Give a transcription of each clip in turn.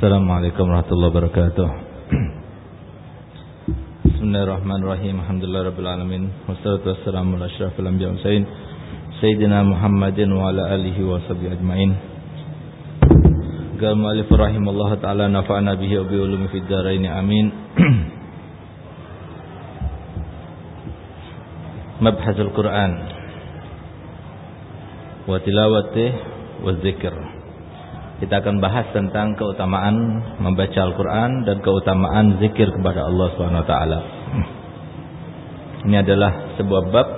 السلام عليكم ورحمة الله وبركاته بسم الله الرحمن الرحيم الحمد لله رب العالمين والصلاة والسلام على أشرف الأنبياء والمرسلين سيدنا محمد وعلى آله وصحبه أجمعين قال مؤلف رحم الله تعالى نفعنا به وبيولم في الدارين آمين مبحث القرآن وتلاوته والذكر kita akan bahas tentang keutamaan membaca Al-Quran dan keutamaan zikir kepada Allah SWT. Ini adalah sebuah bab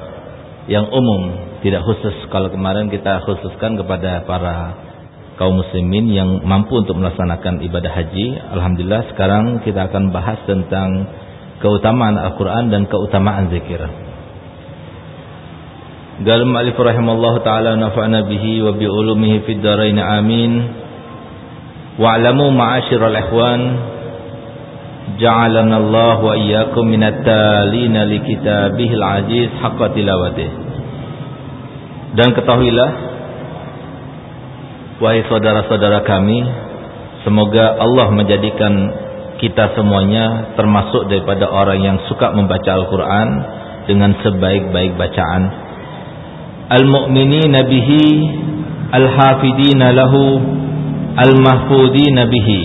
yang umum, tidak khusus. Kalau kemarin kita khususkan kepada para kaum muslimin yang mampu untuk melaksanakan ibadah haji. Alhamdulillah sekarang kita akan bahas tentang keutamaan Al-Quran dan keutamaan zikir. Galam alif rahimallahu ta'ala nafa'na bihi wa bi ulumihi fid darain amin. Ja'alana Allah wa iyyakum minat talina li kitabihil aziz haqqa tilawatih. Dan ketahuilah wahai saudara-saudara kami, semoga Allah menjadikan kita semuanya termasuk daripada orang yang suka membaca Al-Qur'an dengan sebaik-baik bacaan. Al-mu'minina bihi al-hafidina lahu al-mahfudina bihi.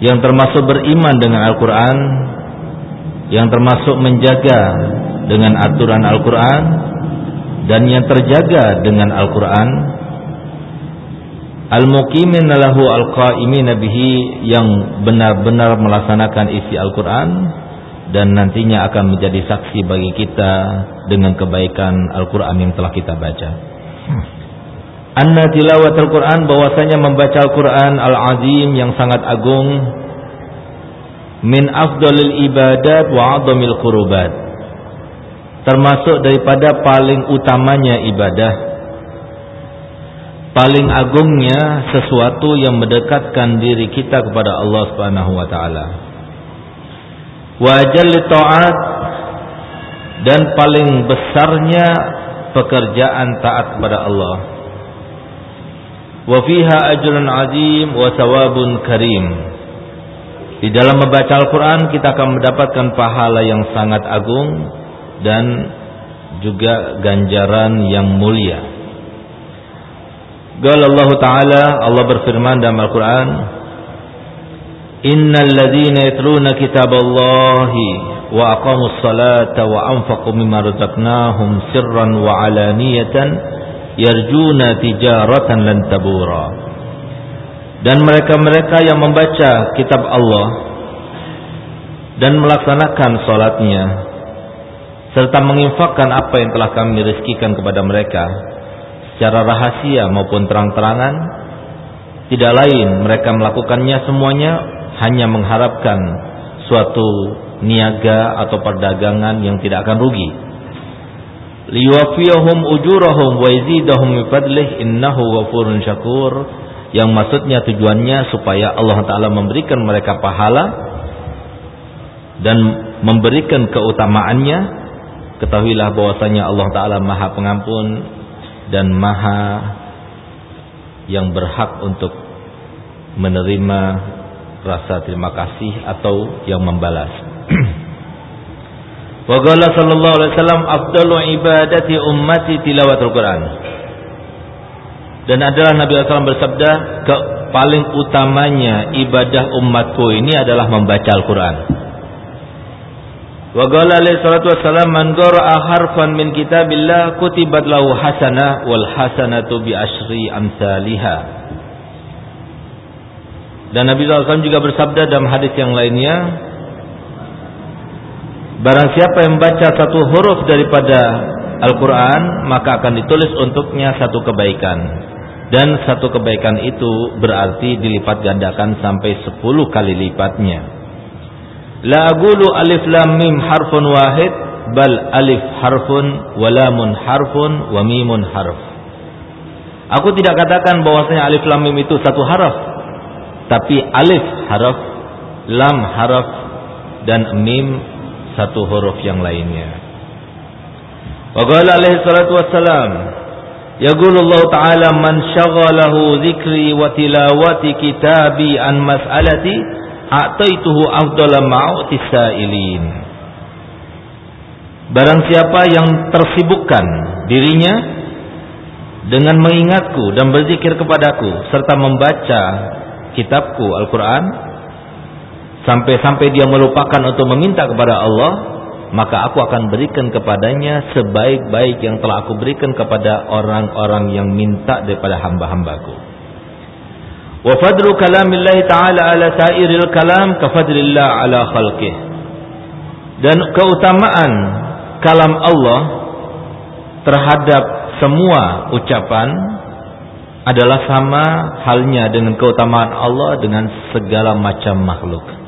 Yang termasuk beriman dengan Al-Qur'an. Yang termasuk menjaga dengan aturan Al-Qur'an. Dan yang terjaga dengan Al-Qur'an. Al-muqimin lahu al-qa'imin bihi. Yang benar-benar melaksanakan isi Al-Qur'an. Dan nantinya akan menjadi saksi bagi kita dengan kebaikan Al-Qur'an yang telah kita baca. Anna tilawat Al-Quran bahwasanya membaca Al-Quran Al-Azim yang sangat agung. Min afdalil ibadat wa adamil qurubat. Termasuk daripada paling utamanya ibadah. Paling agungnya sesuatu yang mendekatkan diri kita kepada Allah Subhanahu wa taala. Taat dan paling besarnya pekerjaan taat kepada Allah wa fiha ajrun azim wa thawabun karim. Di dalam membaca Al-Qur'an kita akan mendapatkan pahala yang sangat agung dan juga ganjaran yang mulia. Qala Allah Ta'ala Allah berfirman dalam Al-Qur'an Innal ladzina yatluna kitaballahi wa aqamus salata wa anfaqu mimma razaqnahum sirran wa alaniyatan yarjuna tijaratan lan tabura. Dan mereka-mereka yang membaca kitab Allah dan melaksanakan salatnya serta menginfakkan apa yang telah kami rizkikan kepada mereka secara rahasia maupun terang-terangan tidak lain mereka melakukannya semuanya hanya mengharapkan suatu niaga atau perdagangan yang tidak akan rugi liwafiyahum ujurahum wa yazidahum min fadlih innahu ghafurun syakur. Yang maksudnya tujuannya supaya Allah taala memberikan mereka pahala dan memberikan keutamaannya. Ketahuilah bahwasanya Allah taala Maha Pengampun dan Maha yang berhak untuk menerima rasa terima kasih atau yang membalas Wa qala sallallahu alaihi wasallam afdalu ibadati ummati tilawatul Quran. Dan adalah Nabi SAW bersabda, ke paling utamanya ibadah umatku ini adalah membaca Al-Quran. Wa qala alaihi salatu wassalam man qara'a harfan min kitabillah kutibat lahu hasanah wal hasanatu bi asyri amsalihha. Dan Nabi SAW juga bersabda dalam hadis yang lainnya, Barang siapa yang baca satu huruf daripada Al-Quran Maka akan ditulis untuknya satu kebaikan. Dan satu kebaikan itu berarti dilipat gandakan sampai sepuluh kali lipatnya. La agulu alif lam mim harfun wahid Bal alif harfun walamun harfun wa mimun harf. Aku tidak katakan bahwasanya alif lam mim itu satu haraf Tapi alif haraf Lam haraf dan mim satu huruf yang lainnya. Wa qala alaihi salatu wassalam Yaqulullahu ta'ala man syaghalahu dzikri wa tilawati kitabi an mas'alati a'taituhu afdala ma'utis sa'ilin. Barang siapa yang tersibukkan dirinya dengan mengingatku dan berzikir kepadaku serta membaca kitabku Al-Qur'an sampai-sampai dia melupakan untuk meminta kepada Allah maka aku akan berikan kepadanya sebaik-baik yang telah aku berikan kepada orang-orang yang minta daripada hamba-hambaku. Wa fadlu kalamillah ta'ala ala sairil kalam ka fadlillah ala khalqih. Dan keutamaan kalam Allah terhadap semua ucapan adalah sama halnya dengan keutamaan Allah dengan segala macam makhluk.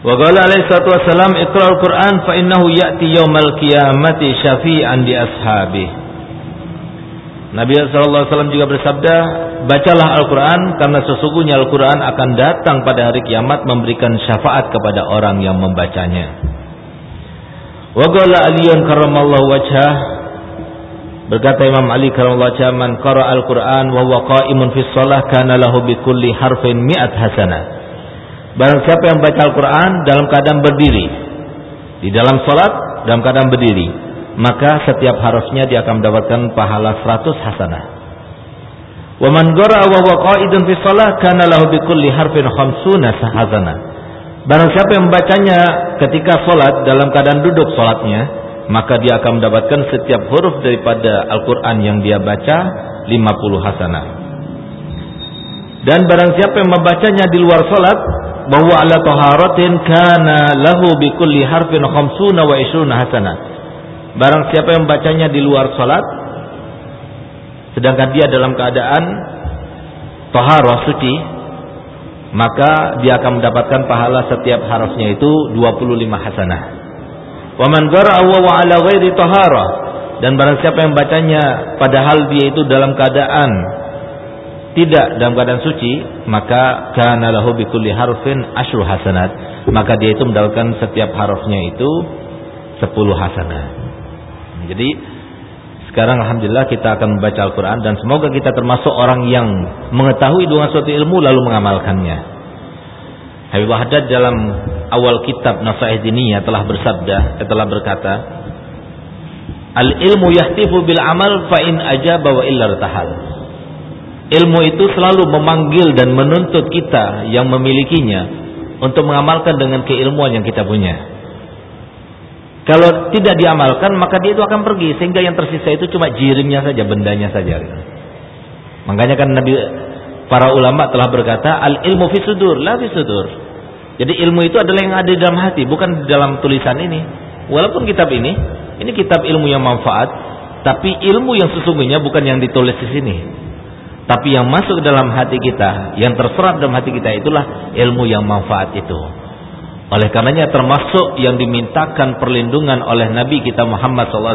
Wa qala alaihi salatu wassalam iqra'ul Qur'an fa innahu ya'ti yaumal qiyamati syafi'an di ashabi. Nabi sallallahu alaihi wasallam juga bersabda, bacalah Al-Qur'an karena sesungguhnya Al-Qur'an akan datang pada hari kiamat memberikan syafaat kepada orang yang membacanya. Wa qala Aliyan karramallahu wajhah Berkata Imam Ali karramallahu wajhah man qara'a al-Qur'an wa huwa qa'imun fi shalah kana lahu bi kulli harfin mi'at hasanah. Barang siapa yang baca Al-Quran dalam keadaan berdiri Di dalam sholat dalam keadaan berdiri Maka setiap harusnya dia akan mendapatkan pahala 100 hasanah Wa man gora wa huwa qa'idun fi shalah kana lahu bi kulli harfin khamsuna hasanah. Barang siapa yang membacanya ketika sholat dalam keadaan duduk sholatnya, maka dia akan mendapatkan setiap huruf daripada Al-Quran yang dia baca 50 hasanah. Dan barang siapa yang membacanya di luar sholat, bahwa ala taharatin kana lahu bi kulli harfin khamsuna wa ishruna hasanah. Barang siapa yang membacanya di luar salat sedangkan dia dalam keadaan taharah suci maka dia akan mendapatkan pahala setiap harusnya itu 25 hasanah. Wa man qara'a wa ala ghairi taharah dan barang siapa yang bacanya padahal dia itu dalam keadaan tidak dalam keadaan suci maka kana lahu bikulli harfin asyru hasanat. Maka dia itu mendapatkan setiap harfnya itu 10 hasanat. Jadi sekarang Alhamdulillah kita akan membaca Al-Quran dan semoga kita termasuk orang yang mengetahui dengan suatu ilmu lalu mengamalkannya. Habib Haddad dalam awal kitab Nasaih Diniyah telah bersabda telah berkata Al ilmu yahtifu bil amal fa in ajaba wa illa tahal Ilmu itu selalu memanggil dan menuntut kita yang memilikinya untuk mengamalkan dengan keilmuan yang kita punya. Kalau tidak diamalkan maka dia itu akan pergi sehingga yang tersisa itu cuma jirimnya saja, bendanya saja. Makanya kan Nabi para ulama telah berkata al ilmu fi sudur, la fi sudur. Jadi ilmu itu adalah yang ada di dalam hati, bukan di dalam tulisan ini. Walaupun kitab ini, ini kitab ilmu yang manfaat, tapi ilmu yang sesungguhnya bukan yang ditulis di sini. Tapi yang masuk dalam hati kita, yang terserap dalam hati kita itulah ilmu yang manfaat itu. Oleh karenanya termasuk yang dimintakan perlindungan oleh Nabi kita Muhammad SAW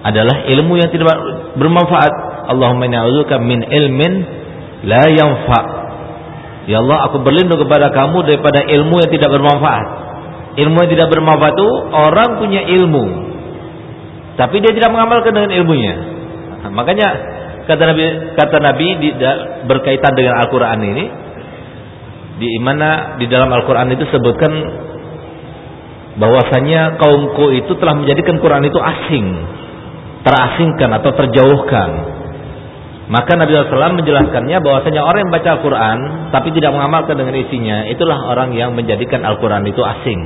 adalah ilmu yang tidak bermanfaat. Allahumma na'udzuka min ilmin la yanfa. Ya Allah, aku berlindung kepada kamu daripada ilmu yang tidak bermanfaat. Ilmu yang tidak bermanfaat itu orang punya ilmu, tapi dia tidak mengamalkan dengan ilmunya. Makanya Kata Nabi kata Nabi di, berkaitan dengan Al-Qur'an ini di mana di dalam Al-Qur'an itu sebutkan bahwasanya kaumku itu telah menjadikan Quran itu asing, terasingkan atau terjauhkan. Maka Nabi SAW menjelaskannya bahwasanya orang yang baca Al-Quran tapi tidak mengamalkan dengan isinya, itulah orang yang menjadikan Al-Quran itu asing,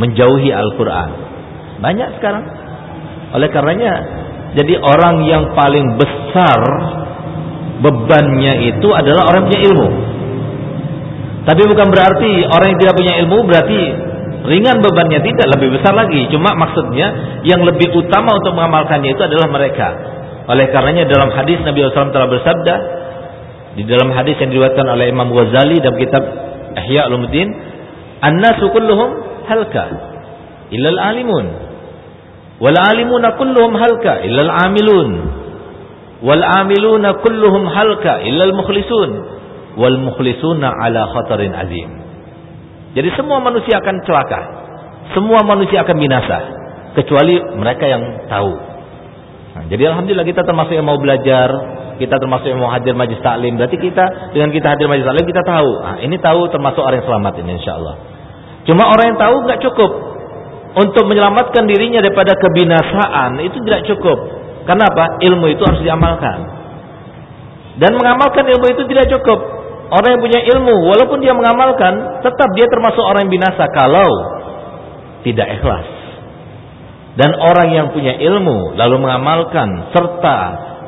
menjauhi Al-Quran. Banyak sekarang. Oleh karenanya jadi orang yang paling besar bebannya itu adalah orang yang punya ilmu. Tapi bukan berarti orang yang tidak punya ilmu berarti ringan bebannya tidak lebih besar lagi. Cuma maksudnya yang lebih utama untuk mengamalkannya itu adalah mereka. Oleh karenanya dalam hadis Nabi SAW telah bersabda di dalam hadis yang diriwayatkan oleh Imam Ghazali dalam kitab Ihya Ulumuddin, "An-nasu kulluhum halka illal alimun." Wal alimuna kulluhum halka illal amilun. Wal amiluna kulluhum halka illal mukhlisun. Wal mukhlisuna ala khatarin azim. Jadi semua manusia akan celaka. Semua manusia akan binasa. Kecuali mereka yang tahu. Nah, jadi alhamdulillah kita termasuk yang mau belajar, kita termasuk yang mau hadir majlis taklim. Berarti kita dengan kita hadir majlis taklim kita tahu. Nah, ini tahu termasuk orang yang selamat ini insyaallah. Cuma orang yang tahu nggak cukup untuk menyelamatkan dirinya daripada kebinasaan itu tidak cukup. Karena apa? Ilmu itu harus diamalkan. Dan mengamalkan ilmu itu tidak cukup. Orang yang punya ilmu, walaupun dia mengamalkan, tetap dia termasuk orang yang binasa kalau tidak ikhlas. Dan orang yang punya ilmu lalu mengamalkan serta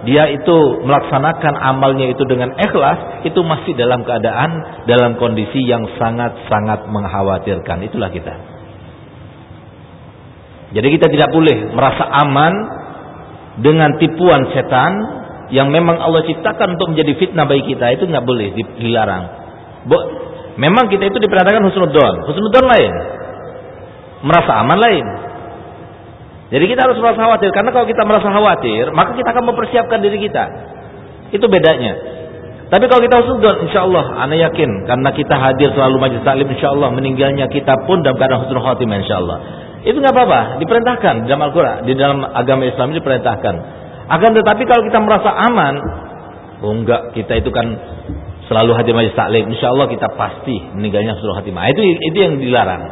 dia itu melaksanakan amalnya itu dengan ikhlas, itu masih dalam keadaan dalam kondisi yang sangat-sangat mengkhawatirkan. Itulah kita. Jadi kita tidak boleh merasa aman dengan tipuan setan yang memang Allah ciptakan untuk menjadi fitnah bagi kita itu nggak boleh dilarang. Bo, memang kita itu diperhatikan husnudon, husnudon lain, merasa aman lain. Jadi kita harus merasa khawatir karena kalau kita merasa khawatir, maka kita akan mempersiapkan diri kita. Itu bedanya. Tapi kalau kita husnudon, insya Allah, anda yakin karena kita hadir selalu majlis taklim, insya Allah meninggalnya kita pun dalam keadaan husnul khatimah, insya Allah. Itu nggak apa-apa, diperintahkan di dalam Al-Quran, di dalam agama Islam diperintahkan. Akan tetapi kalau kita merasa aman, oh enggak, kita itu kan selalu hadir majlis taklim, insya Allah kita pasti meninggalnya husnul khatimah. Itu itu yang dilarang.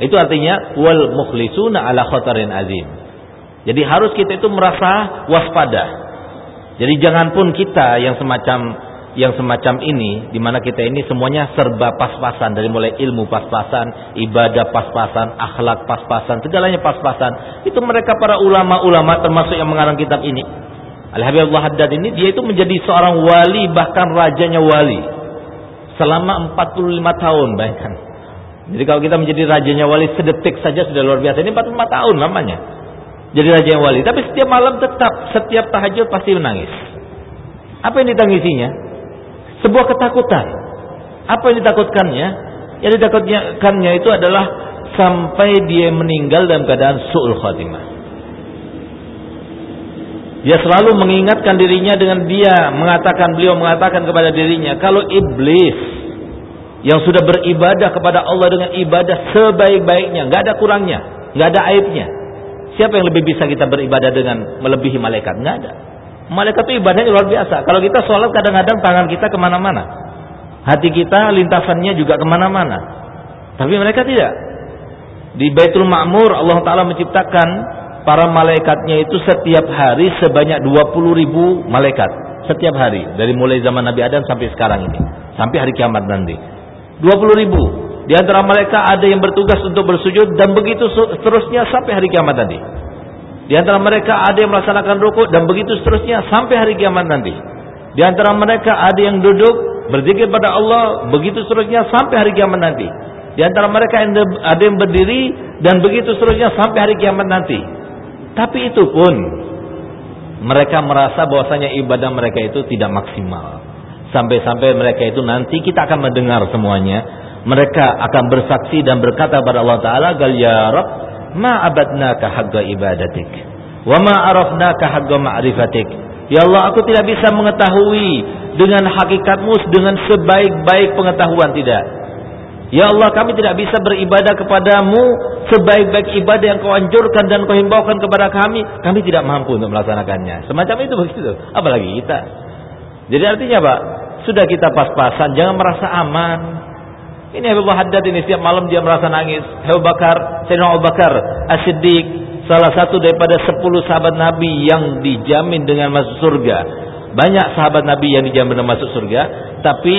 Itu artinya wal mukhlisuna ala khatarin azim. Jadi harus kita itu merasa waspada. Jadi jangan pun kita yang semacam yang semacam ini di mana kita ini semuanya serba pas-pasan dari mulai ilmu pas-pasan, ibadah pas-pasan, akhlak pas-pasan, segalanya pas-pasan. Itu mereka para ulama-ulama termasuk yang mengarang kitab ini. Al-Habibullah Haddad ini dia itu menjadi seorang wali bahkan rajanya wali selama 45 tahun bayangkan. Jadi kalau kita menjadi rajanya wali sedetik saja sudah luar biasa. Ini 45 tahun namanya. Jadi raja yang wali. Tapi setiap malam tetap, setiap tahajud pasti menangis. Apa yang ditangisinya? Sebuah ketakutan. Apa yang ditakutkannya? Yang ditakutkannya itu adalah sampai dia meninggal dalam keadaan su'ul khatimah. Dia selalu mengingatkan dirinya dengan dia mengatakan beliau mengatakan kepada dirinya kalau iblis yang sudah beribadah kepada Allah dengan ibadah sebaik-baiknya, nggak ada kurangnya, nggak ada aibnya. Siapa yang lebih bisa kita beribadah dengan melebihi malaikat? Nggak ada. Malaikat itu ibadahnya luar biasa. Kalau kita sholat kadang-kadang tangan kita ke mana-mana, hati kita lintasannya juga ke mana-mana. Tapi mereka tidak. Di Baitul Ma'mur Allah Taala menciptakan para malaikatnya itu setiap hari sebanyak 20 ribu malaikat setiap hari dari mulai zaman Nabi Adam sampai sekarang ini sampai hari kiamat nanti 20 ribu. Di antara mereka ada yang bertugas untuk bersujud dan begitu seterusnya sampai hari kiamat nanti. Di antara mereka ada yang melaksanakan rukuk dan begitu seterusnya sampai hari kiamat nanti. Di antara mereka ada yang duduk berzikir pada Allah begitu seterusnya sampai hari kiamat nanti. Di antara mereka ada yang berdiri dan begitu seterusnya sampai hari kiamat nanti. Tapi itu pun mereka merasa bahwasanya ibadah mereka itu tidak maksimal. Sampai-sampai mereka itu nanti kita akan mendengar semuanya. Mereka akan bersaksi dan berkata kepada Allah Ta'ala, Gal ya ma abadnaka haqqa ibadatik. Wa ma arafnaka haqqa ma'rifatik. Ya Allah, aku tidak bisa mengetahui dengan hakikatmu dengan sebaik-baik pengetahuan tidak. Ya Allah, kami tidak bisa beribadah kepadamu sebaik-baik ibadah yang kau anjurkan dan kau himbaukan kepada kami. Kami tidak mampu untuk melaksanakannya. Semacam itu begitu. Apalagi kita. Jadi artinya Pak, sudah kita pas-pasan, jangan merasa aman. Ini Abu Haddad ini setiap malam dia merasa nangis. Abu Bakar, Sayyidina Abu Bakar As-Siddiq, salah satu daripada 10 sahabat Nabi yang dijamin dengan masuk surga. Banyak sahabat Nabi yang dijamin dengan masuk surga, tapi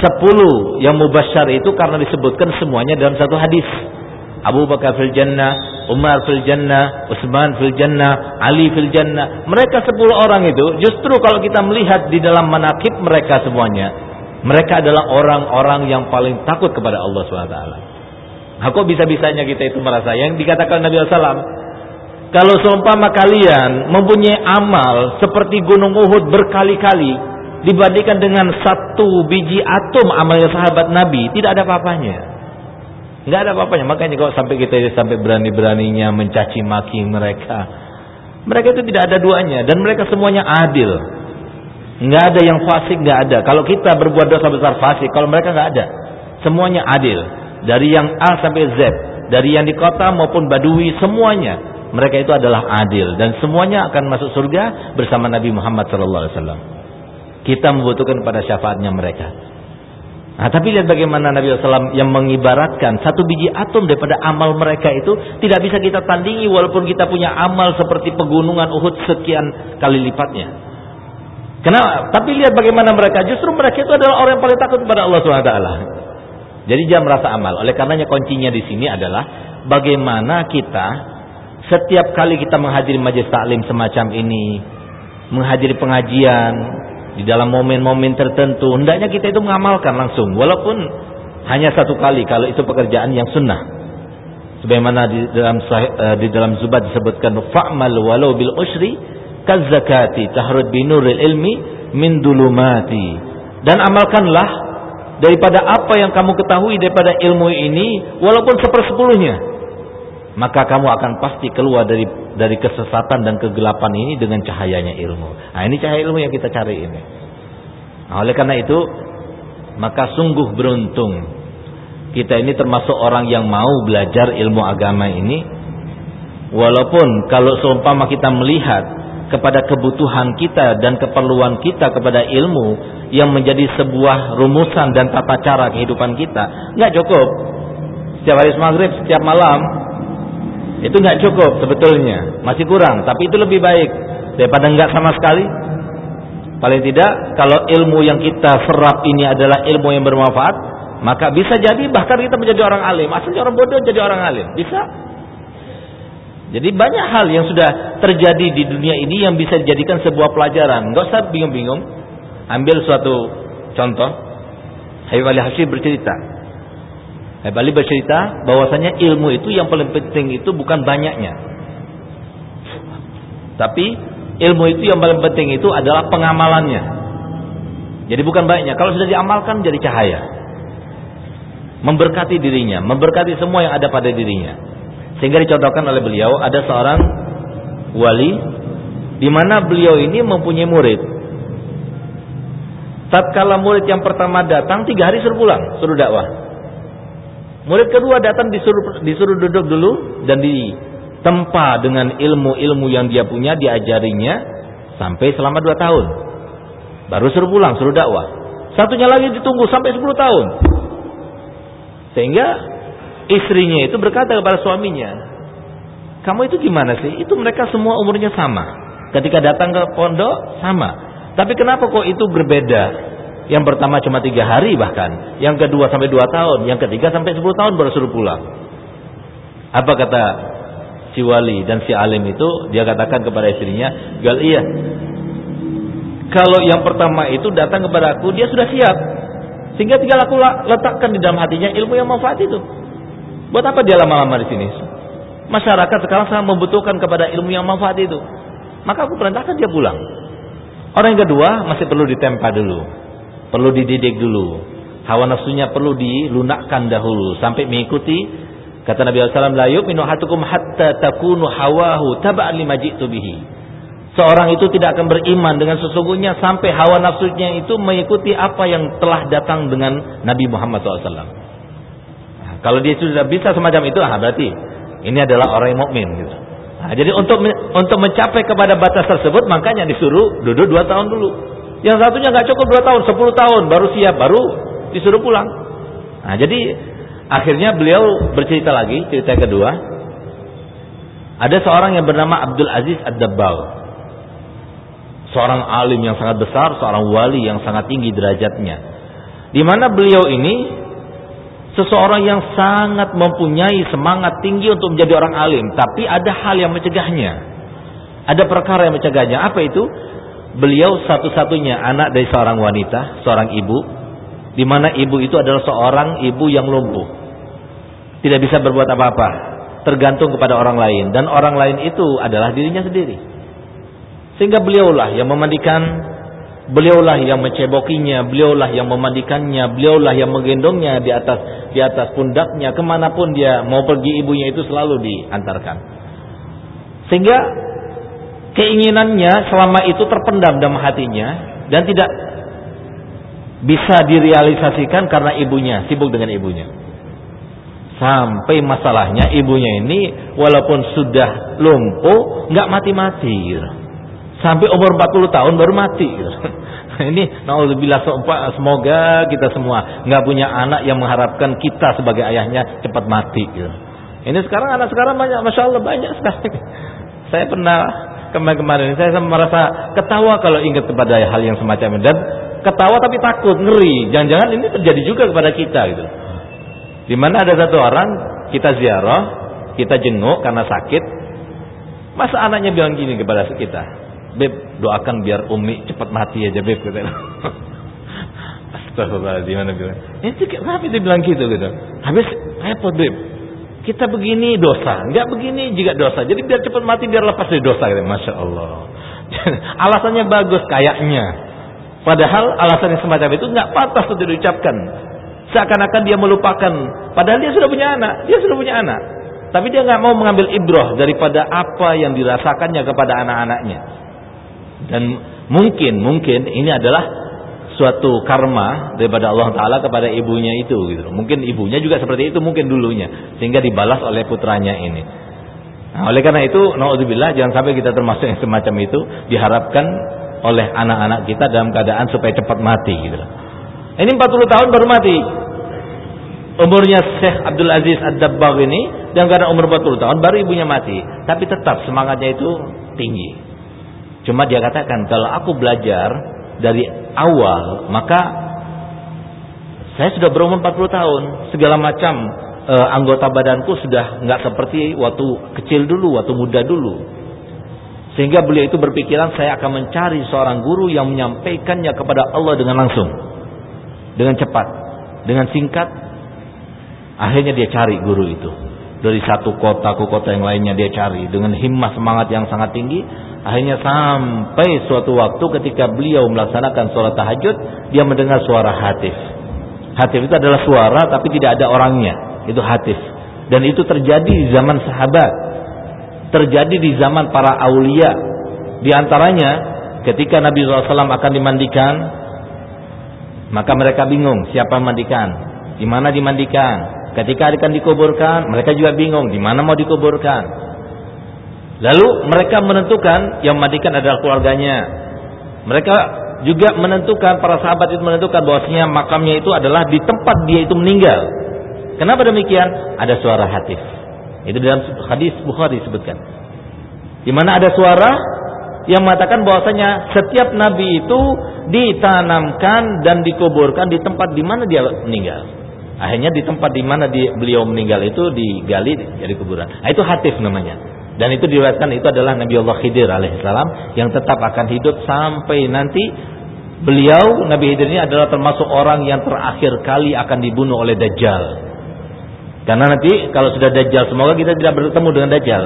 10 yang mubasyar itu karena disebutkan semuanya dalam satu hadis. Abu Bakar fil jannah, Umar fil jannah, Utsman fil jannah, Ali fil jannah. Mereka sepuluh orang itu justru kalau kita melihat di dalam manakib mereka semuanya, mereka adalah orang-orang yang paling takut kepada Allah SWT. Aku bisa-bisanya kita itu merasa yang dikatakan Nabi SAW, kalau seumpama kalian mempunyai amal seperti gunung Uhud berkali-kali dibandingkan dengan satu biji atom amalnya sahabat Nabi, tidak ada apa-apanya. Nggak ada apa-apanya. Makanya kalau sampai kita sampai berani-beraninya mencaci maki mereka. Mereka itu tidak ada duanya dan mereka semuanya adil. Nggak ada yang fasik, nggak ada. Kalau kita berbuat dosa besar fasik, kalau mereka nggak ada. Semuanya adil. Dari yang A sampai Z, dari yang di kota maupun badui semuanya mereka itu adalah adil dan semuanya akan masuk surga bersama Nabi Muhammad SAW. Kita membutuhkan pada syafaatnya mereka. Nah, tapi lihat bagaimana Nabi SAW yang mengibaratkan satu biji atom daripada amal mereka itu tidak bisa kita tandingi walaupun kita punya amal seperti pegunungan Uhud sekian kali lipatnya. Kenapa? Tapi lihat bagaimana mereka justru mereka itu adalah orang yang paling takut kepada Allah SWT. Jadi jangan merasa amal. Oleh karenanya kuncinya di sini adalah bagaimana kita setiap kali kita menghadiri majelis taklim semacam ini, menghadiri pengajian di dalam momen-momen tertentu, hendaknya kita itu mengamalkan langsung, walaupun hanya satu kali kalau itu pekerjaan yang sunnah. Sebagaimana di dalam eh, di dalam Zubat disebutkan fa'mal walau bil usri kazakati tahrud binuril ilmi min dulumati. Dan amalkanlah daripada apa yang kamu ketahui daripada ilmu ini walaupun sepersepuluhnya maka kamu akan pasti keluar dari dari kesesatan dan kegelapan ini dengan cahayanya ilmu. Nah, ini cahaya ilmu yang kita cari ini. Nah, oleh karena itu, maka sungguh beruntung kita ini termasuk orang yang mau belajar ilmu agama ini. Walaupun kalau seumpama kita melihat kepada kebutuhan kita dan keperluan kita kepada ilmu yang menjadi sebuah rumusan dan tata cara kehidupan kita, nggak cukup. Setiap hari maghrib, setiap malam itu nggak cukup sebetulnya, masih kurang, tapi itu lebih baik daripada nggak sama sekali. Paling tidak kalau ilmu yang kita serap ini adalah ilmu yang bermanfaat, maka bisa jadi bahkan kita menjadi orang alim. Asalnya orang bodoh jadi orang alim, bisa. Jadi banyak hal yang sudah terjadi di dunia ini yang bisa dijadikan sebuah pelajaran. Nggak usah bingung-bingung. Ambil suatu contoh. Habib Ali Hashim bercerita Eh, Bali bercerita bahwasanya ilmu itu yang paling penting itu bukan banyaknya. Tapi ilmu itu yang paling penting itu adalah pengamalannya. Jadi bukan banyaknya. Kalau sudah diamalkan jadi cahaya. Memberkati dirinya, memberkati semua yang ada pada dirinya. Sehingga dicontohkan oleh beliau ada seorang wali di mana beliau ini mempunyai murid. Tatkala murid yang pertama datang tiga hari suruh pulang, suruh dakwah. Murid kedua datang disuruh disuruh duduk dulu dan ditempa dengan ilmu-ilmu yang dia punya diajarinya sampai selama dua tahun. Baru suruh pulang, suruh dakwah. Satunya lagi ditunggu sampai sepuluh tahun. Sehingga istrinya itu berkata kepada suaminya, "Kamu itu gimana sih? Itu mereka semua umurnya sama. Ketika datang ke pondok sama. Tapi kenapa kok itu berbeda?" Yang pertama cuma tiga hari bahkan. Yang kedua sampai dua tahun. Yang ketiga sampai sepuluh tahun baru suruh pulang. Apa kata si wali dan si alim itu? Dia katakan kepada istrinya, Gal iya. Kalau yang pertama itu datang kepada aku, dia sudah siap. Sehingga tinggal aku letakkan di dalam hatinya ilmu yang manfaat itu. Buat apa dia lama-lama di sini? Masyarakat sekarang sangat membutuhkan kepada ilmu yang manfaat itu. Maka aku perintahkan dia pulang. Orang yang kedua masih perlu ditempa dulu. Perlu dididik dulu. Hawa nafsunya perlu dilunakkan dahulu sampai mengikuti kata Nabi SAW la yu'minu hatukum hatta takunu hawahu taba'an lima ji'tu bihi. Seorang itu tidak akan beriman dengan sesungguhnya sampai hawa nafsunya itu mengikuti apa yang telah datang dengan Nabi Muhammad SAW. Kalau dia sudah bisa semacam itu, ah berarti ini adalah orang yang mukmin gitu. Nah, jadi untuk untuk mencapai kepada batas tersebut makanya disuruh duduk dua tahun dulu. Yang satunya nggak cukup dua tahun, sepuluh tahun baru siap, baru disuruh pulang. Nah, jadi akhirnya beliau bercerita lagi, cerita kedua. Ada seorang yang bernama Abdul Aziz Ad-Dabbal. Seorang alim yang sangat besar, seorang wali yang sangat tinggi derajatnya. Di mana beliau ini seseorang yang sangat mempunyai semangat tinggi untuk menjadi orang alim, tapi ada hal yang mencegahnya. Ada perkara yang mencegahnya. Apa itu? beliau satu-satunya anak dari seorang wanita, seorang ibu, di mana ibu itu adalah seorang ibu yang lumpuh. Tidak bisa berbuat apa-apa, tergantung kepada orang lain dan orang lain itu adalah dirinya sendiri. Sehingga beliaulah yang memandikan, beliaulah yang mencebokinya, beliaulah yang memandikannya, beliaulah yang menggendongnya di atas di atas pundaknya ke mana pun dia mau pergi ibunya itu selalu diantarkan. Sehingga keinginannya selama itu terpendam dalam hatinya dan tidak bisa direalisasikan karena ibunya sibuk dengan ibunya. Sampai masalahnya ibunya ini walaupun sudah lumpuh nggak mati-mati gitu. Sampai umur 40 tahun baru mati gitu. Ini naudzubillah semoga kita semua nggak punya anak yang mengharapkan kita sebagai ayahnya cepat mati gitu. Ini sekarang anak sekarang banyak Masya Allah banyak sekali. Saya pernah kemarin-kemarin saya merasa ketawa kalau ingat kepada hal yang semacam ini dan ketawa tapi takut ngeri jangan-jangan ini terjadi juga kepada kita gitu di mana ada satu orang kita ziarah, kita jenguk karena sakit. Masa anaknya bilang gini kepada kita, Beb, doakan biar Umi cepat mati aja, Beb. Kata. Astagfirullahaladzim, mana bilang. Ini kenapa dia bilang gitu gitu? Habis repot, Beb. Kita begini dosa, enggak begini juga dosa. Jadi biar cepat mati, biar lepas dari dosa. Gitu. Masya Allah. Alasannya bagus kayaknya. Padahal alasan yang semacam itu nggak pantas untuk diucapkan. Seakan-akan dia melupakan. Padahal dia sudah punya anak. Dia sudah punya anak. Tapi dia nggak mau mengambil ibroh daripada apa yang dirasakannya kepada anak-anaknya. Dan mungkin, mungkin ini adalah suatu karma daripada Allah Taala kepada ibunya itu. Gitu. Mungkin ibunya juga seperti itu mungkin dulunya, sehingga dibalas oleh putranya ini. Nah, oleh karena itu, naudzubillah jangan sampai kita termasuk yang semacam itu diharapkan oleh anak-anak kita dalam keadaan supaya cepat mati gitu. Ini 40 tahun baru mati. Umurnya Syekh Abdul Aziz Ad-Dabbagh ini dan karena umur 40 tahun baru ibunya mati. Tapi tetap semangatnya itu tinggi. Cuma dia katakan kalau aku belajar dari awal maka saya sudah berumur 40 tahun. Segala macam e, anggota badanku sudah nggak seperti waktu kecil dulu, waktu muda dulu. Sehingga beliau itu berpikiran saya akan mencari seorang guru yang menyampaikannya kepada Allah dengan langsung dengan cepat, dengan singkat. Akhirnya dia cari guru itu. Dari satu kota ke kota yang lainnya dia cari dengan himmah semangat yang sangat tinggi. Akhirnya sampai suatu waktu ketika beliau melaksanakan sholat tahajud, dia mendengar suara hatif. Hatif itu adalah suara tapi tidak ada orangnya. Itu hatif. Dan itu terjadi di zaman sahabat. Terjadi di zaman para aulia. Di antaranya ketika Nabi SAW akan dimandikan, maka mereka bingung siapa mandikan, di mana dimandikan. Ketika akan dikuburkan, mereka juga bingung di mana mau dikuburkan. Lalu mereka menentukan yang mandikan adalah keluarganya. Mereka juga menentukan para sahabat itu menentukan bahwasanya makamnya itu adalah di tempat dia itu meninggal. Kenapa demikian? Ada suara hatif. Itu dalam hadis Bukhari disebutkan. Di mana ada suara yang mengatakan bahwasanya setiap nabi itu ditanamkan dan dikuburkan di tempat di mana dia meninggal. Akhirnya di tempat di mana beliau meninggal itu digali jadi kuburan. Nah, itu hatif namanya. Dan itu diriwayatkan itu adalah Nabi Allah Khidir alaihissalam yang tetap akan hidup sampai nanti beliau Nabi Khidir ini adalah termasuk orang yang terakhir kali akan dibunuh oleh Dajjal. Karena nanti kalau sudah Dajjal semoga kita tidak bertemu dengan Dajjal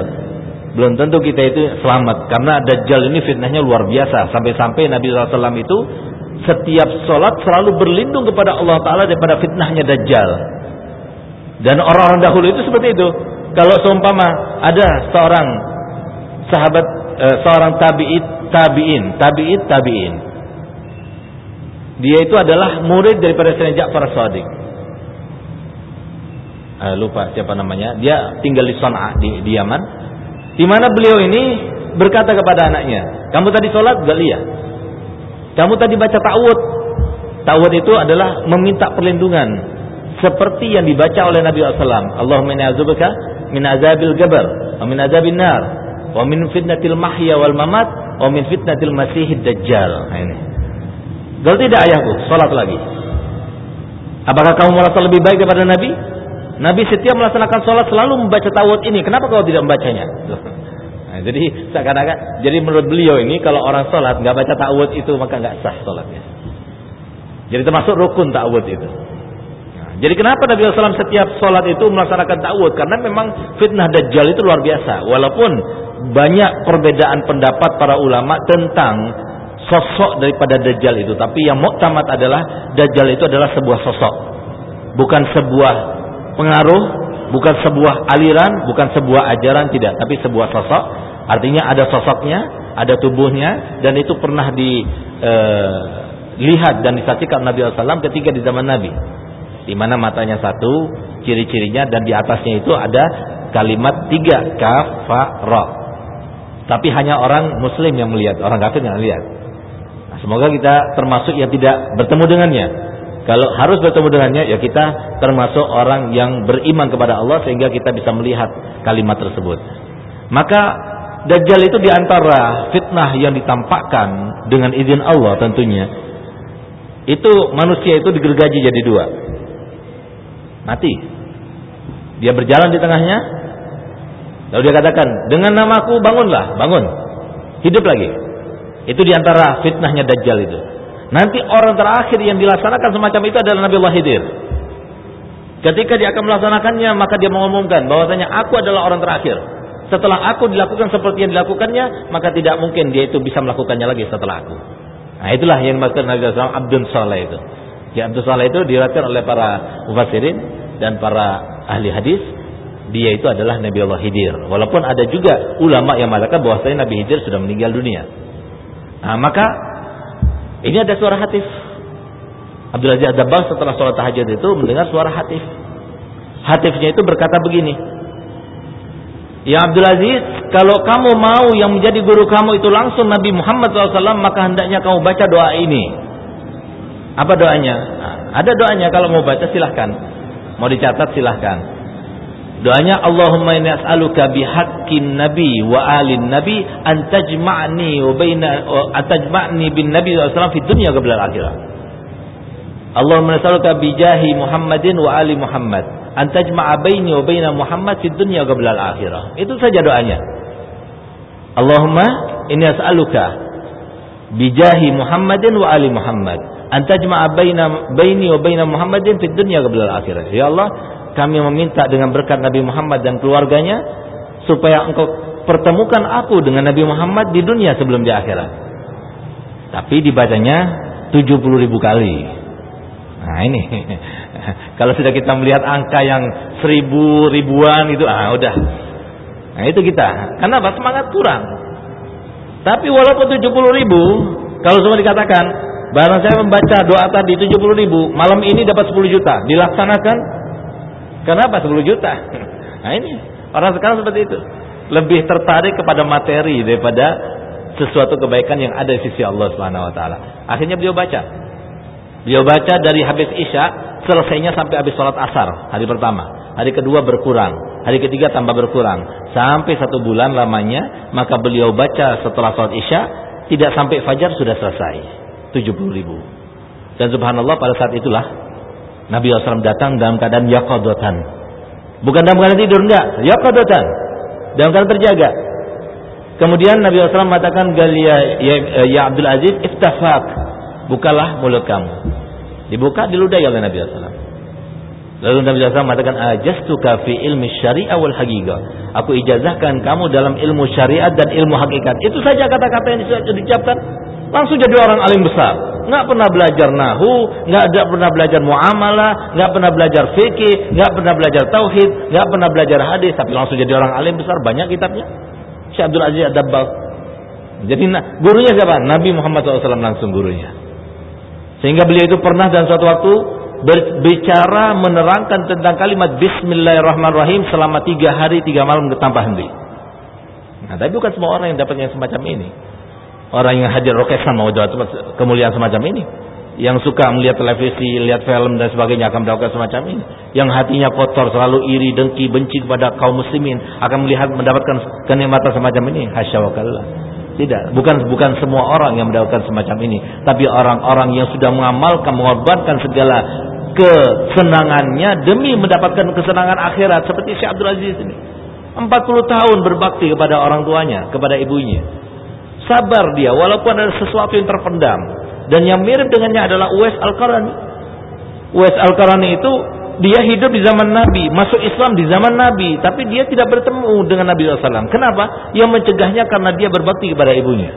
belum tentu kita itu selamat karena dajjal ini fitnahnya luar biasa sampai-sampai Nabi SAW itu setiap sholat selalu berlindung kepada Allah Taala daripada fitnahnya dajjal. Dan orang-orang dahulu itu seperti itu. Kalau seumpama ada seorang sahabat eh, seorang tabi'in tabi'in tabi'in tabi'in. Dia itu adalah murid daripada Sayyidina Ja'far Shadiq eh, lupa siapa namanya. Dia tinggal di Sana'a di, di Yaman. Di mana beliau ini berkata kepada anaknya, kamu tadi sholat gak lihat? Kamu tadi baca ta'awud. Ta'awud itu adalah meminta perlindungan. Seperti yang dibaca oleh Nabi SAW. Allahumma inni azubaka min azabil gabar. Wa min azabin nar. Wa min fitnatil mahya wal mamat. Wa min fitnatil masihid dajjal. Nah, ini. Kalau tidak ayahku, sholat lagi. Apakah kamu merasa lebih baik daripada Nabi? Nabi setiap melaksanakan sholat selalu membaca tawud ini. Kenapa kau tidak membacanya? Nah, jadi seakan-akan, jadi menurut beliau ini kalau orang sholat nggak baca tawud itu maka nggak sah sholatnya. Jadi termasuk rukun tawud itu. Nah, jadi kenapa Nabi SAW setiap sholat itu melaksanakan tawud? Karena memang fitnah dajjal itu luar biasa. Walaupun banyak perbedaan pendapat para ulama tentang sosok daripada dajjal itu, tapi yang muktamad adalah dajjal itu adalah sebuah sosok, bukan sebuah pengaruh, bukan sebuah aliran, bukan sebuah ajaran tidak, tapi sebuah sosok. Artinya ada sosoknya, ada tubuhnya dan itu pernah dilihat e, dan disaksikan Nabi SAW ketika di zaman Nabi. Di mana matanya satu, ciri-cirinya dan di atasnya itu ada kalimat tiga kafara. Tapi hanya orang muslim yang melihat, orang kafir yang melihat. Nah, semoga kita termasuk yang tidak bertemu dengannya. Kalau harus bertemu dengannya, ya kita termasuk orang yang beriman kepada Allah sehingga kita bisa melihat kalimat tersebut. Maka Dajjal itu di antara fitnah yang ditampakkan dengan izin Allah tentunya. Itu manusia itu digergaji jadi dua. Mati. Dia berjalan di tengahnya. Lalu dia katakan, dengan namaku bangunlah, bangun. Hidup lagi. Itu di antara fitnahnya Dajjal itu. Nanti orang terakhir yang dilaksanakan semacam itu adalah Nabi Allah Hidir. Ketika dia akan melaksanakannya, maka dia mengumumkan bahwasanya aku adalah orang terakhir. Setelah aku dilakukan seperti yang dilakukannya, maka tidak mungkin dia itu bisa melakukannya lagi setelah aku. Nah itulah yang dimaksud Nabi SAW Abdul Saleh itu. Ya Abdul Saleh itu diriwayatkan oleh para mufassirin dan para ahli hadis. Dia itu adalah Nabi Allah Hidir. Walaupun ada juga ulama yang mengatakan bahwasanya Nabi Hidir sudah meninggal dunia. Nah maka ini ada suara hatif. Abdul Aziz Ad-Dabbas setelah sholat tahajud itu mendengar suara hatif. Hatifnya itu berkata begini, Ya Abdul Aziz, kalau kamu mau yang menjadi guru kamu itu langsung Nabi Muhammad SAW, maka hendaknya kamu baca doa ini. Apa doanya? Nah, ada doanya kalau mau baca silahkan. Mau dicatat silahkan. Doanya Allahumma inni as'aluka bihaqqin nabi wa alin nabi an tajma'ni wa baina atajma'ni bin nabi sallallahu fi dunya qabla al-akhirah. Allahumma nas'aluka bijahi Muhammadin wa ali Muhammad antajma'a baini wa baina Muhammad fid dunya qabla al-akhirah. Itu saja doanya. Allahumma inni as'aluka bijahi Muhammadin wa ali Muhammad antajma'a baina baini wa baina Muhammadin fid dunya qabla al-akhirah. Ya Allah, kami meminta dengan berkat Nabi Muhammad dan keluarganya supaya engkau pertemukan aku dengan Nabi Muhammad di dunia sebelum di akhirat. Tapi dibacanya 70 ribu kali. Nah ini Kalau sudah kita melihat angka yang seribu ribuan itu, ah udah. Nah itu kita. Kenapa? Semangat kurang. Tapi walaupun tujuh puluh ribu, kalau semua dikatakan, barang saya membaca doa tadi tujuh puluh ribu, malam ini dapat sepuluh juta, dilaksanakan. Kenapa sepuluh juta? Nah ini. Orang sekarang seperti itu, lebih tertarik kepada materi daripada sesuatu kebaikan yang ada di sisi Allah Subhanahu Wa Taala. Akhirnya beliau baca, beliau baca dari habis isya selesainya sampai habis sholat asar hari pertama. Hari kedua berkurang. Hari ketiga tambah berkurang. Sampai satu bulan lamanya maka beliau baca setelah sholat isya tidak sampai fajar sudah selesai. 70 ribu. Dan subhanallah pada saat itulah Nabi SAW datang dalam keadaan yakodotan bukan dalam keadaan tidur enggak. Yakodotan dalam keadaan terjaga. Kemudian Nabi SAW mengatakan ya, ya, ya Abdul Aziz iftafak. Bukalah mulut kamu. Dibuka diludahi oleh Nabi SAW. Lalu Nabi SAW mengatakan ajastuka fi ilmi syariah wal haqiqah. Aku ijazahkan kamu dalam ilmu syariat dan ilmu hakikat. Itu saja kata-kata yang diucapkan. Langsung jadi orang alim besar. Nggak pernah belajar nahu, nggak pernah belajar muamalah, nggak pernah belajar fikih, nggak pernah belajar tauhid, nggak pernah belajar hadis, tapi langsung jadi orang alim besar. Banyak kitabnya. Syekh Abdul Aziz Ad-Dabbal. Jadi gurunya siapa? Nabi Muhammad SAW langsung gurunya. Sehingga beliau itu pernah dan suatu waktu berbicara menerangkan tentang kalimat Bismillahirrahmanirrahim selama tiga hari tiga malam tanpa henti. Nah, tapi bukan semua orang yang dapat yang semacam ini. Orang yang hadir rokesan mau dapat kemuliaan semacam ini. Yang suka melihat televisi, lihat film dan sebagainya akan mendapatkan semacam ini. Yang hatinya kotor, selalu iri, dengki, benci kepada kaum muslimin akan melihat mendapatkan kenikmatan semacam ini. Hasya wa tidak, bukan bukan semua orang yang mendapatkan semacam ini, tapi orang-orang yang sudah mengamalkan, mengorbankan segala kesenangannya demi mendapatkan kesenangan akhirat seperti Syekh Abdul Aziz ini. 40 tahun berbakti kepada orang tuanya, kepada ibunya. Sabar dia walaupun ada sesuatu yang terpendam. Dan yang mirip dengannya adalah Uwais Al-Qarani. Uwais Al-Qarani itu dia hidup di zaman Nabi, masuk Islam di zaman Nabi, tapi dia tidak bertemu dengan Nabi SAW. Kenapa? Yang mencegahnya karena dia berbakti kepada ibunya.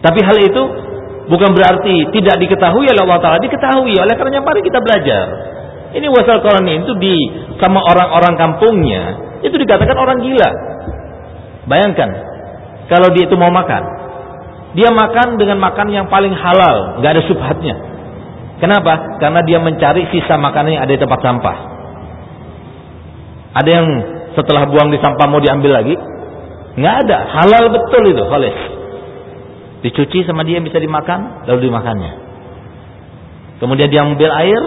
Tapi hal itu bukan berarti tidak diketahui oleh Allah Taala, diketahui. Oleh karenanya mari kita belajar. Ini wasal Quran itu di sama orang-orang kampungnya itu dikatakan orang gila. Bayangkan kalau dia itu mau makan, dia makan dengan makan yang paling halal, nggak ada subhatnya. Kenapa? Karena dia mencari sisa makanan yang ada di tempat sampah. Ada yang setelah buang di sampah mau diambil lagi? Nggak ada. Halal betul itu, khalis. Dicuci sama dia bisa dimakan, lalu dimakannya. Kemudian dia ambil air,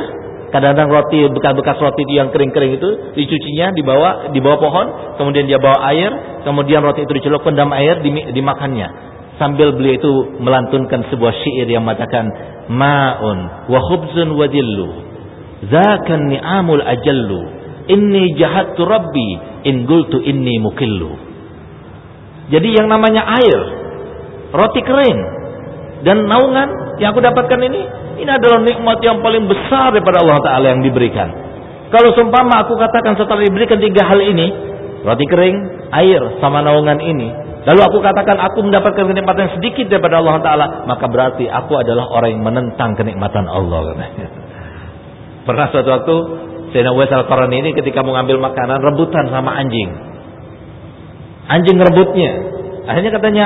kadang-kadang roti bekas-bekas roti yang kering-kering itu dicucinya dibawa di bawah pohon, kemudian dia bawa air, kemudian roti itu dicelupkan dalam air dimakannya. Sambil beliau itu melantunkan sebuah syair yang mengatakan ma'un wa khubzun wa dillu zakan ni'amul ajallu inni jahattu rabbi in gultu inni mukillu. Jadi yang namanya air roti kering dan naungan yang aku dapatkan ini ini adalah nikmat yang paling besar daripada Allah Ta'ala yang diberikan. Kalau seumpama aku katakan setelah diberikan tiga hal ini roti kering, air, sama naungan ini lalu aku katakan aku mendapatkan kenikmatan sedikit daripada Allah Ta'ala maka berarti aku adalah orang yang menentang kenikmatan Allah pernah suatu waktu Sayyidina Uwais al-Qarani ini ketika mau ngambil makanan rebutan sama anjing anjing rebutnya akhirnya katanya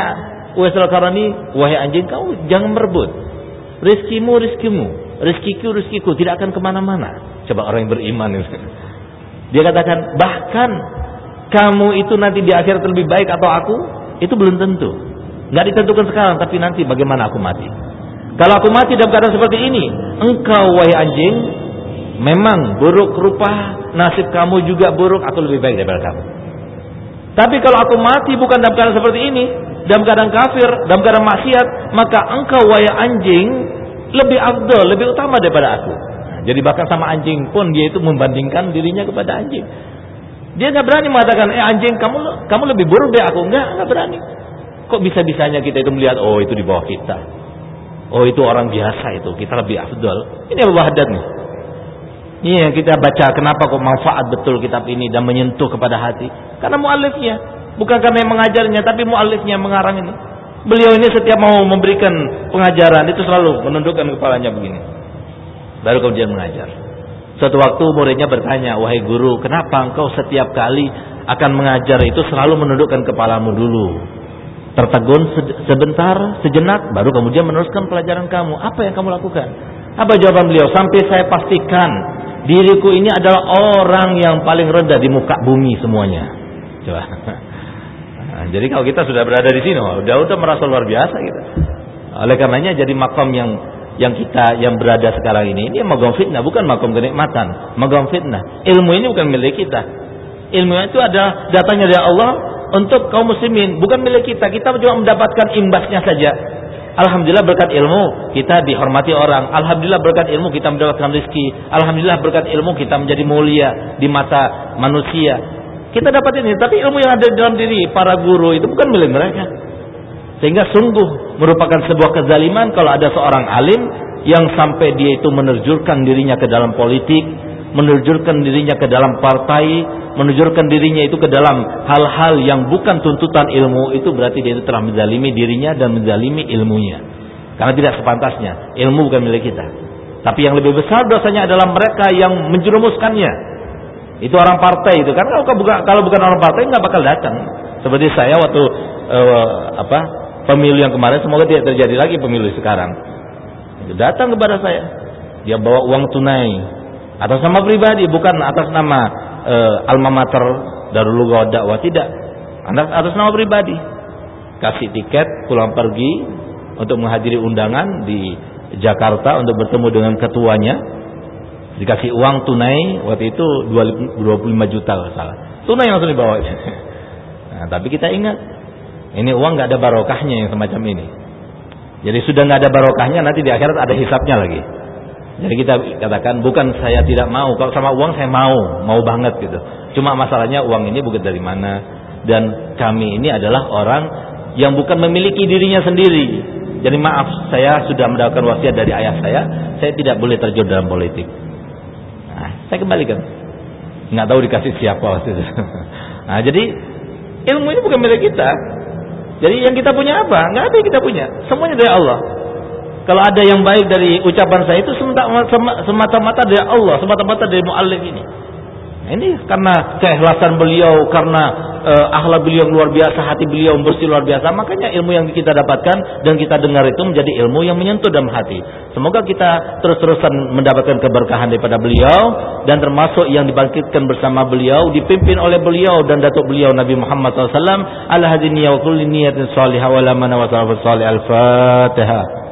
Uwais al-Qarani, wahai anjing kau jangan merebut. Rizkimu, rizkimu. Rizkiku, rizkiku. Tidak akan ke mana-mana. Coba orang yang beriman. Dia katakan, bahkan kamu itu nanti di akhirat lebih baik atau aku, itu belum tentu. Nggak ditentukan sekarang, tapi nanti bagaimana aku mati. Kalau aku mati dalam keadaan seperti ini, engkau wahai anjing, memang buruk rupa, nasib kamu juga buruk, aku lebih baik daripada kamu. Tapi kalau aku mati bukan dalam keadaan seperti ini, dalam keadaan kafir, dalam keadaan maksiat, maka engkau waya anjing lebih afdol, lebih utama daripada aku. Jadi bahkan sama anjing pun dia itu membandingkan dirinya kepada anjing. Dia nggak berani mengatakan, eh anjing kamu kamu lebih buruk dari aku. Enggak, nggak berani. Kok bisa-bisanya kita itu melihat, oh itu di bawah kita. Oh itu orang biasa itu, kita lebih afdol. Ini Allah Haddad nih. Ini yang kita baca, kenapa kok manfaat betul kitab ini dan menyentuh kepada hati. Karena mu'alifnya Bukan karena yang mengajarnya, tapi mu'alifnya mengarang ini. Beliau ini setiap mau memberikan pengajaran itu selalu menundukkan kepalanya begini. Baru kemudian mengajar. Suatu waktu muridnya bertanya, wahai guru, kenapa engkau setiap kali akan mengajar itu selalu menundukkan kepalamu dulu? Tertegun sebentar, sejenak, baru kemudian meneruskan pelajaran kamu. Apa yang kamu lakukan? Apa jawaban beliau? Sampai saya pastikan diriku ini adalah orang yang paling rendah di muka bumi semuanya. Coba. Nah, jadi kalau kita sudah berada di sini, udah udah merasa luar biasa gitu. Oleh karenanya jadi makom yang yang kita yang berada sekarang ini ini makom fitnah bukan makom kenikmatan, makom fitnah. Ilmu ini bukan milik kita. Ilmu itu adalah datangnya dari Allah untuk kaum muslimin, bukan milik kita. Kita cuma mendapatkan imbasnya saja. Alhamdulillah berkat ilmu kita dihormati orang. Alhamdulillah berkat ilmu kita mendapatkan rezeki. Alhamdulillah berkat ilmu kita menjadi mulia di mata manusia. Kita dapat ini, tapi ilmu yang ada di dalam diri para guru itu bukan milik mereka. Sehingga sungguh merupakan sebuah kezaliman kalau ada seorang alim yang sampai dia itu menerjurkan dirinya ke dalam politik, menerjurkan dirinya ke dalam partai, menerjurkan dirinya itu ke dalam hal-hal yang bukan tuntutan ilmu, itu berarti dia itu telah menzalimi dirinya dan menzalimi ilmunya. Karena tidak sepantasnya, ilmu bukan milik kita. Tapi yang lebih besar dosanya adalah mereka yang menjerumuskannya itu orang partai itu kan kalau bukan orang partai nggak bakal datang. Seperti saya waktu uh, apa pemilu yang kemarin semoga tidak terjadi lagi pemilu sekarang. Datang kepada saya. Dia bawa uang tunai atas nama pribadi bukan atas nama uh, alma mater Darul Dakwah tidak. Atas, atas nama pribadi. Kasih tiket pulang pergi untuk menghadiri undangan di Jakarta untuk bertemu dengan ketuanya dikasih uang tunai waktu itu 25 juta salah tunai langsung dibawa nah, tapi kita ingat ini uang nggak ada barokahnya yang semacam ini jadi sudah nggak ada barokahnya nanti di akhirat ada hisapnya lagi jadi kita katakan bukan saya tidak mau kalau sama uang saya mau mau banget gitu cuma masalahnya uang ini bukan dari mana dan kami ini adalah orang yang bukan memiliki dirinya sendiri jadi maaf saya sudah mendapatkan wasiat dari ayah saya saya tidak boleh terjun dalam politik saya kembalikan. Nggak tahu dikasih siapa waktu itu. Nah, jadi ilmu ini bukan milik kita. Jadi yang kita punya apa? Nggak ada yang kita punya. Semuanya dari Allah. Kalau ada yang baik dari ucapan saya itu semata-mata dari Allah, semata-mata dari muallif ini. Ini karena keikhlasan beliau, karena uh, akhlak beliau luar biasa, hati beliau bersih luar biasa. Makanya ilmu yang kita dapatkan dan kita dengar itu menjadi ilmu yang menyentuh dalam hati. Semoga kita terus-terusan mendapatkan keberkahan daripada beliau dan termasuk yang dibangkitkan bersama beliau, dipimpin oleh beliau dan datuk beliau Nabi Muhammad SAW. Ala hadiniya wa kulli niyatin salihah wa lamana wa Al-Fatihah.